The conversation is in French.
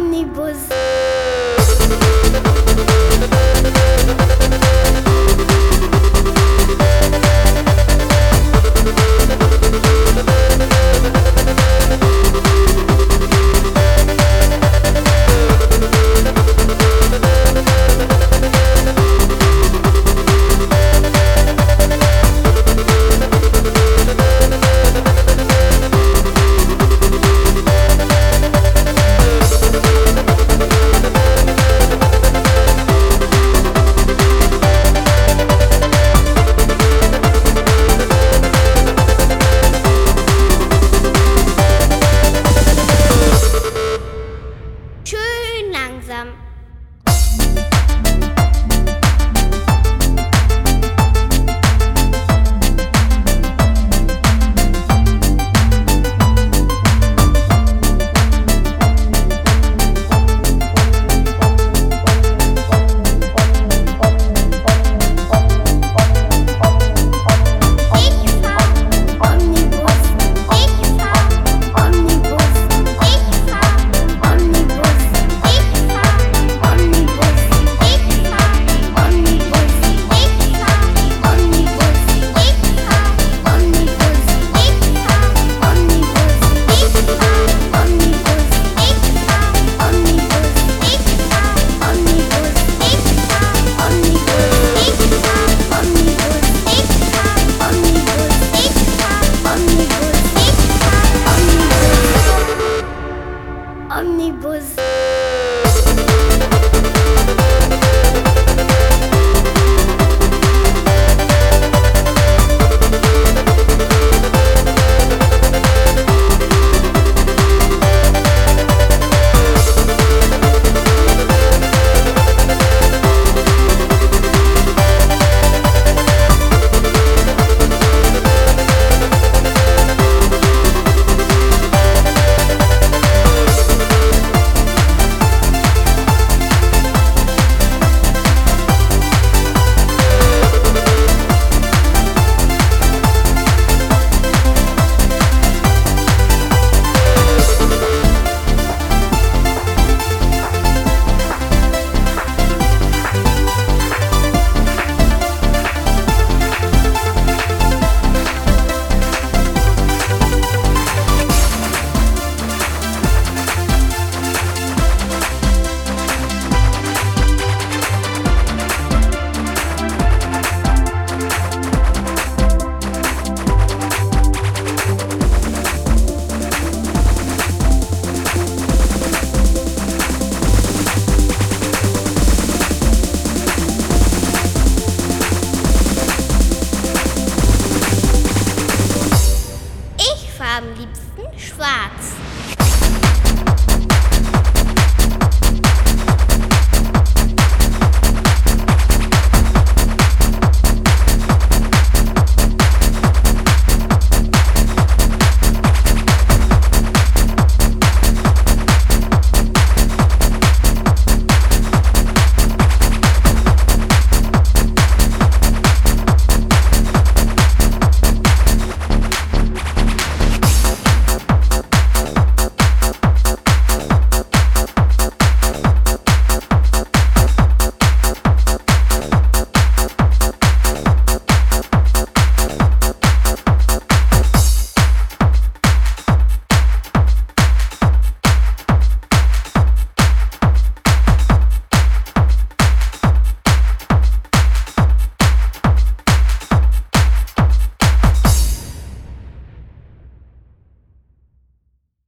Omnibus.